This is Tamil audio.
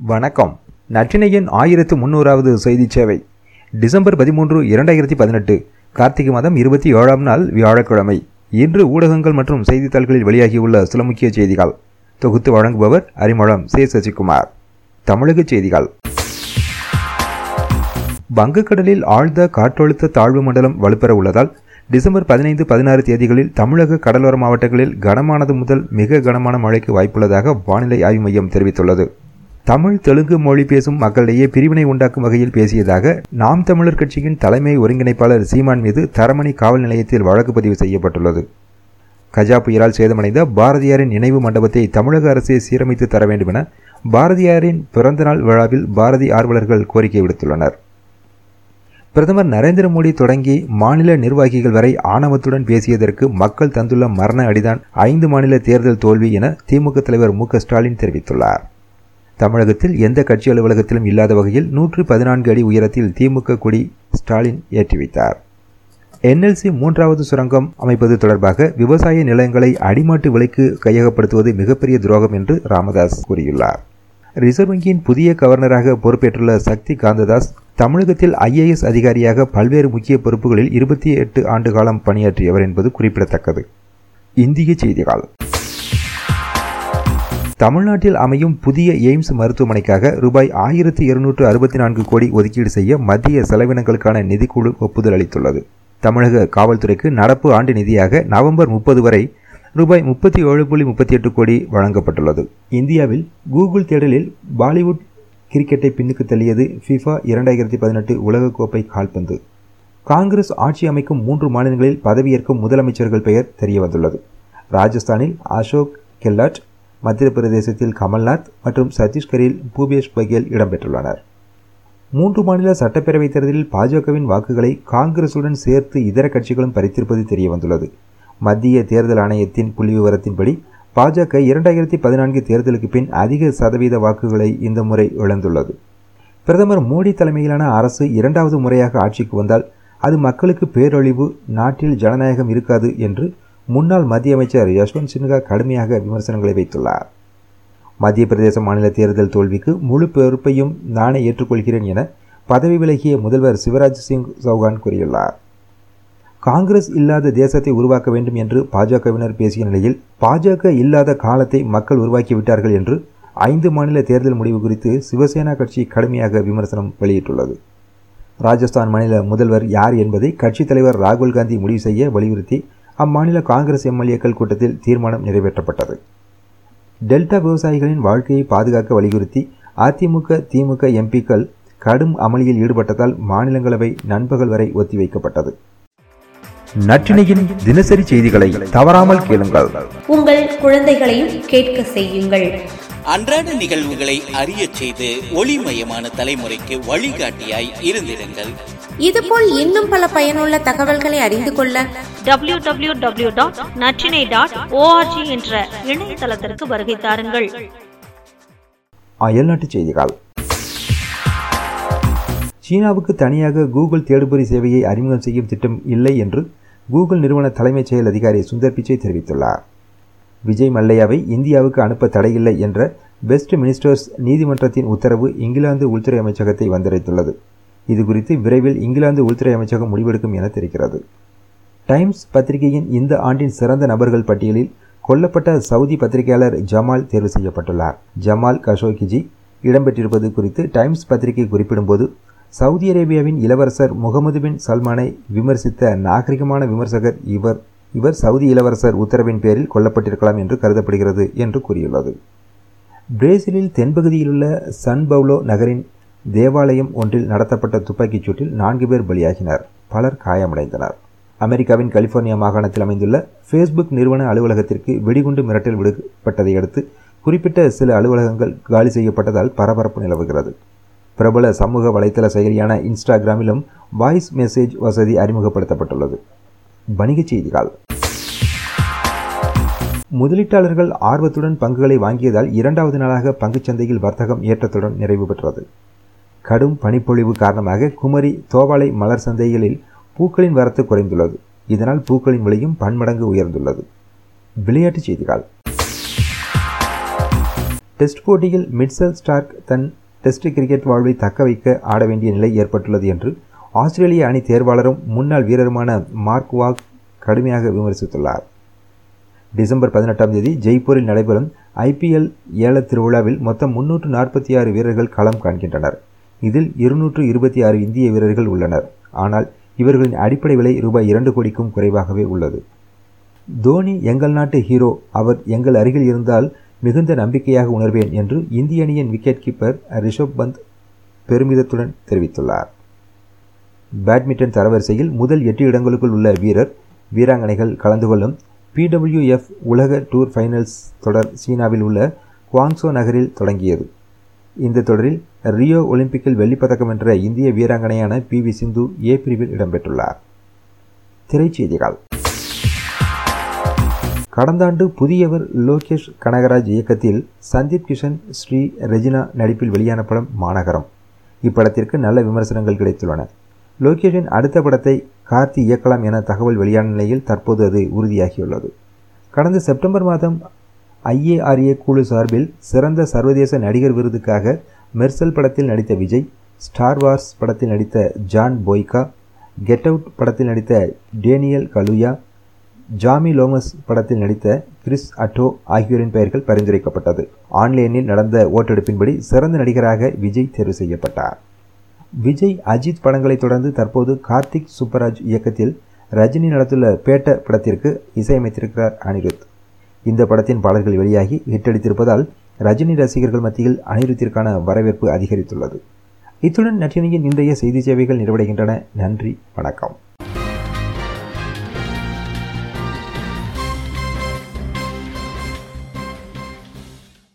வணக்கம். நற்றினையின் ஆயிரத்து முன்னூறாவது செய்தி சேவை. டிசம்பர் பதிமூன்று இரண்டாயிரத்தி பதினெட்டு கார்த்திகை மாதம் இருபத்தி ஏழாம் நாள் வியாழக்கிழமை. இன்று ஊடகங்கள் மற்றும் செய்தித்தாள்களில் வெளியாகியுள்ள சில முக்கிய செய்திகள். தொகுத்து வழங்குபவர் அறிமுகம் சே. சசிகுமார். தமிழக செய்திகள். வங்கக்கடலில் ஆழ்ந்த காற்றழுத்த தாழ்வு மண்டலம் வலுப்பெற உள்ளதால் டிசம்பர் பதினைந்து பதினாறு தேதிகளில் தமிழக கடலோர மாவட்டங்களில் கனமானது முதல் மிக கனமான மழைக்கு வாய்ப்புள்ளதாக வானிலை ஆய்வு மையம் தெரிவித்துள்ளது. தமிழ் தெலுங்கு மொழி பேசும் மக்களிடையே பிரிவினை உண்டாக்கும் வகையில் பேசியதாக நாம் தமிழர் கட்சியின் தலைமை ஒருங்கிணைப்பாளர் சீமான் மீது தரமணி காவல் நிலையத்தில் வழக்கு பதிவு செய்யப்பட்டுள்ளது. கஜா புயலால் சேதமடைந்த பாரதியாரின் நினைவு மண்டபத்தை தமிழக அரசே சீரமைத்து தர வேண்டும் என பாரதியாரின் பிறந்தநாள் விழாவில் பாரதி ஆர்வலர்கள் கோரிக்கை விடுத்துள்ளனர். பிரதமர் நரேந்திர மோடி தொடங்கி மாநில நிர்வாகிகள் வரை ஆணவத்துடன் பேசியதற்கு மக்கள் தந்துள்ள மரண அடிதான் ஐந்து மாநில தேர்தல் தோல்வி என திமுக தலைவர் மு ஸ்டாலின் தெரிவித்துள்ளார். தமிழகத்தில் எந்த கட்சி அலுவலகத்திலும் இல்லாத வகையில் நூற்று பதினான்கு அடி உயரத்தில் திமுக கொடி ஸ்டாலின் ஏற்றி வைத்தார். என்எல்சி மூன்றாவது சுரங்கம் அமைப்பது தொடர்பாக விவசாய நிலங்களை அடிமாட்டு விலைக்கு கையகப்படுத்துவது மிகப்பெரிய துரோகம் என்று ராமதாஸ் கூறியுள்ளார். ரிசர்வ் வங்கியின் புதிய கவர்னராக பொறுப்பேற்றுள்ள சக்தி காந்ததாஸ் தமிழகத்தில் ஐஏஎஸ் அதிகாரியாக பல்வேறு முக்கிய பொறுப்புகளில் இருபத்தி எட்டு ஆண்டு காலம் பணியாற்றியவர் என்பது குறிப்பிடத்தக்கது. இந்திய செய்திகள். தமிழ்நாட்டில் அமையும் புதிய எய்ம்ஸ் மருத்துவமனைக்காக ரூபாய் ஆயிரத்தி இருநூற்று அறுபத்தி நான்கு கோடி ஒதுக்கீடு செய்ய மத்திய செலவினங்களுக்கான நிதிக்குழு ஒப்புதல் அளித்துள்ளது. தமிழக காவல்துறைக்கு நடப்பு ஆண்டு நிதியாக நவம்பர் முப்பது வரை ரூபாய் முப்பத்தி ஏழு புள்ளி முப்பத்தி எட்டு கோடி வழங்கப்பட்டுள்ளது. இந்தியாவில் கூகுள் தேடலில் பாலிவுட் கிரிக்கெட்டை பின்னுக்கு தள்ளியது ஃபிஃபா இரண்டாயிரத்தி பதினெட்டு உலகக்கோப்பை கால்பந்து. காங்கிரஸ் ஆட்சி அமைக்கும் மூன்று மாநிலங்களில் பதவியேற்கும் முதலமைச்சர்கள் பெயர் தெரியவந்துள்ளது. ராஜஸ்தானில் அசோக் கெல்லாட் மத்திய பிரதேசத்தில் கமல்நாத் மற்றும் சத்தீஸ்கரில் பூபேஷ் பகேல் இடம்பெற்றுள்ளனர். மூன்று மாநில சட்டப்பேரவைத் தேர்தலில் பாஜகவின் வாக்குகளை காங்கிரசுடன் சேர்த்து இதர கட்சிகளும் பறித்திருப்பது தெரியவந்துள்ளது. மத்திய தேர்தல் ஆணையத்தின் புள்ளி விவரத்தின்படி பாஜக இரண்டாயிரத்தி பதினான்கு தேர்தலுக்கு பின் அதிக சதவீத வாக்குகளை இந்த முறை இழந்துள்ளது. பிரதமர் மோடி தலைமையிலான அரசு இரண்டாவது முறையாக ஆட்சிக்கு வந்தால் அது மக்களுக்கு பேரழிவு நாட்டில் ஜனநாயகம் இருக்காது என்று முன்னாள் மத்திய அமைச்சர் யஷ்வந்த் சின்ஹா கடுமையாக விமர்சனங்களை வைத்துள்ளார். மத்திய பிரதேச மாநில தேர்தல் தோல்விக்கு முழு பொறுப்பையும் நானே ஏற்றுக்கொள்கிறேன் என பதவி விலகிய முதல்வர் சிவராஜ் சிங் சௌகான் கூறியுள்ளார். காங்கிரஸ் இல்லாத தேசத்தை உருவாக்க வேண்டும் என்று பாஜகவினர் பேசிய நிலையில் பாஜக இல்லாத காலத்தை மக்கள் உருவாக்கிவிட்டார்கள் என்று ஐந்து மாநில தேர்தல் முடிவு குறித்து சிவசேனா கட்சி கடுமையாக விமர்சனம் வெளியிட்டுள்ளது. ராஜஸ்தான் மாநில முதல்வர் யார் என்பதை கட்சித் தலைவர் ராகுல் காந்தி முடிவு செய்ய வலியுறுத்தி அம்மாநில காங்கிரஸ் எம்எல்ஏக்கள் கூட்டத்தில் தீர்மானம் நிறைவேற்றப்பட்டது. டெல்டா விவசாயிகளின் வாழ்க்கையை பாதுகாக்க வலியுறுத்தி அதிமுக திமுக எம்பிக்கள் கடும் அமளியில் ஈடுபட்டதால் மாநிலங்களவை நண்பகல் வரை ஒத்திவைக்கப்பட்டது நற்றினையின் தினசரி செய்திகளை தவறாமல் கேளுங்கள். உங்கள் குழந்தைகளையும் கேட்க செய்யுங்கள். அன்றாட நிகழ்வுகளை அறிய செய்து ஒளிமயமான தலைமுறைக்கு வழிகாட்டியாய் இருந்திருங்கள் இதுபோல் இன்னும் பல பயனுள்ள தகவல்களை அறிந்து கொள்ள W W W dot Natrinai dot ORG என்ற இணையதளத்திற்கு வருகை தாருங்கள். அயல்நாட்டு செய்திகள். சீனாவுக்கு தனியாக கூகுள் தேடுபொறி சேவையை அறிமுகம் செய்யும் திட்டம் இல்லை என்று கூகுள் நிறுவன தலைமைச் செயல் அதிகாரி சுந்தர் பிச்சை தெரிவித்துள்ளார். விஜய் மல்லையாவை இந்தியாவுக்கு அனுப்ப தடையில்லை என்ற பெஸ்ட் மினிஸ்டர்ஸ் நீதிமன்றத்தின் உத்தரவு இங்கிலாந்து உள்துறை அமைச்சகத்தை வந்தடைத்துள்ளது. இதுகுறித்து விரைவில் இங்கிலாந்து உள்துறை அமைச்சகம் முடிவெடுக்கும் என தெரிகிறது. டைம்ஸ் பத்திரிகையின் இந்த ஆண்டின் சிறந்த நபர்கள் பட்டியலில் கொல்லப்பட்ட சவுதி பத்திரிகையாளர் ஜமால் தேர்வு செய்யப்பட்டுள்ளார். ஜமால் கஷோகிஜி இடம்பெற்றிருப்பது குறித்து டைம்ஸ் பத்திரிகை குறிப்பிடும்போது சவுதி அரேபியாவின் இளவரசர் முகமது பின் சல்மானை விமர்சித்த நாகரிகமான விமர்சகர் இவர் இவர் சவுதி இளவரசர் உத்தரவின் பேரில் கொல்லப்பட்டிருக்கலாம் என்று கருதப்படுகிறது என்று கூறியுள்ளது. பிரேசிலில் தென்பகுதியிலுள்ள சன் பவுலோ நகரின் தேவாலயம் ஒன்றில் நடத்தப்பட்ட துப்பாக்கிச் சூட்டில் நான்கு பேர் பலியாகினர். பலர் காயமடைந்தனர். அமெரிக்காவின் கலிபோர்னியா மாகாணத்தில் அமைந்துள்ள ஃபேஸ்புக் நிறுவன அலுவலகத்திற்கு வெடிகுண்டு மிரட்டல் விடுபட்டதை அடுத்து குறிப்பிட்ட சில அலுவலகங்கள் காலி செய்யப்பட்டதால் பரபரப்பு நிலவுகிறது. பிரபல சமூக வலைத்தள செயலியான இன்ஸ்டாகிராமிலும் வாய்ஸ் மெசேஜ் வசதி அறிமுகப்படுத்தப்பட்டுள்ளது. வணிகச் செய்திகள். முதலீட்டாளர்கள் ஆர்வத்துடன் பங்குகளை வாங்கியதால் இரண்டாவது நாளாக பங்குச்சந்தையில் வர்த்தகம் ஏற்றத்துடன் நிறைவு பெற்றது. கடும் பனிப்பொழிவு காரணமாக குமரி தோவாளை மலர் சந்தைகளில் பூக்களின் வரத்து குறைந்துள்ளது. இதனால் பூக்களின் விலையும் பன்மடங்கு உயர்ந்துள்ளது. விளையாட்டுச் செய்திகள். டெஸ்ட் போட்டியில் மிட்சல் ஸ்டார்க் தன் டெஸ்ட் கிரிக்கெட் வாழ்வை தக்க வைக்க ஆட வேண்டிய நிலை ஏற்பட்டுள்ளது என்று ஆஸ்திரேலிய அணி தேர்வாளரும் முன்னாள் வீரருமான மார்க் வாக் கடுமையாக விமர்சித்துள்ளார். டிசம்பர் பதினெட்டாம் தேதி ஜெய்ப்பூரில் நடைபெறும் ஐபிஎல் ஏல திருவிழாவில் மொத்தம் முன்னூற்று நாற்பத்தி ஆறு வீரர்கள் களம் காண்கின்றனர். இதில் இருநூற்று இருபத்தி ஆறு இந்திய வீரர்கள் உள்ளனர். ஆனால் இவர்களின் அடிப்படை விலை ரூபாய் இரண்டு கோடிக்கும் குறைவாகவே உள்ளது. தோனி எங்கள் நாட்டு ஹீரோ அவர் எங்கள் அருகில் இருந்தால் மிகுந்த நம்பிக்கையாக உணர்வேன் என்று இந்திய அணியின் விக்கெட் கீப்பர் ரிஷப் பந்த் பெருமிதத்துடன் தெரிவித்துள்ளார். பேட்மிண்டன் தரவரிசையில் முதல் எட்டு இடங்களுக்குள் உள்ள வீரர் வீராங்கனைகள் கலந்து கொள்ளும் பிடபிள்யூஎஃப் உலக டூர் ஃபைனல்ஸ் தொடர் சீனாவில் உள்ள குவாங்சோ நகரில் தொடங்கியது. இந்த தொடரில் ரியோ ஒலிம்பிக்கில் வெள்ளிப்பதக்கம் வென்ற இந்திய வீராங்கனையான பி வி சிந்து ஏ பிரிவில் இடம்பெற்றுள்ளார். திரைச்செய்திகள் கடந்த ஆண்டு புதியவர் லோகேஷ் கனகராஜ் இயக்கத்தில் சந்தீப் கிஷன் ஸ்ரீ ரெஜினா நடிப்பில் வெளியான படம் மாநகரம். இப்படத்திற்கு நல்ல விமர்சனங்கள் கிடைத்துள்ளன. லோகேஷின் அடுத்த படத்தை கார்த்தி இயக்கலாம் என தகவல் வெளியான நிலையில் தற்போது அது உறுதியாகியுள்ளது. கடந்த செப்டம்பர் மாதம் ஐஏஆர்ஏ குழு சார்பில் சிறந்த சர்வதேச நடிகர் விருதுக்காக மெர்சல் படத்தில் நடித்த விஜய் ஸ்டார் வார்ஸ் படத்தில் நடித்த ஜான் போய்கா கெட் அவுட் படத்தில் நடித்த டேனியல் கலுயா ஜாமி லோமஸ் படத்தில் நடித்த கிறிஸ் அட்டோ ஆகியோரின் பெயர்கள் பரிந்துரைக்கப்பட்டது. ஆன்லைனில் நடந்த ஓட்டெடுப்பின்படி சிறந்த நடிகராக விஜய் தேர்வு செய்யப்பட்டார். விஜய் அஜித் படங்களை தொடர்ந்து தற்போது கார்த்திக் சுப்பராஜ் இயக்கத்தில் ரஜினி நடத்துள்ள பேட்ட படத்திற்கு இசையமைத்திருக்கிறார் அனிருத். இந்த படத்தின் பாடல்கள் வெளியாகி ஹிட்டடித்திருப்பதால் ரஜினி ரசிகர்கள் மத்தியில் அனிருத்திற்கான வரவேற்பு அதிகரித்துள்ளது. இத்துடன் நட்டினியின் இன்றைய செய்தி சேவைகள் நிறைவடைகின்றன. நன்றி வணக்கம்.